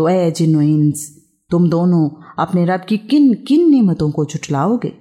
तो ए जिन्स तुम दोनों अपने रब की किन किन नेमतों को झुटलाओगे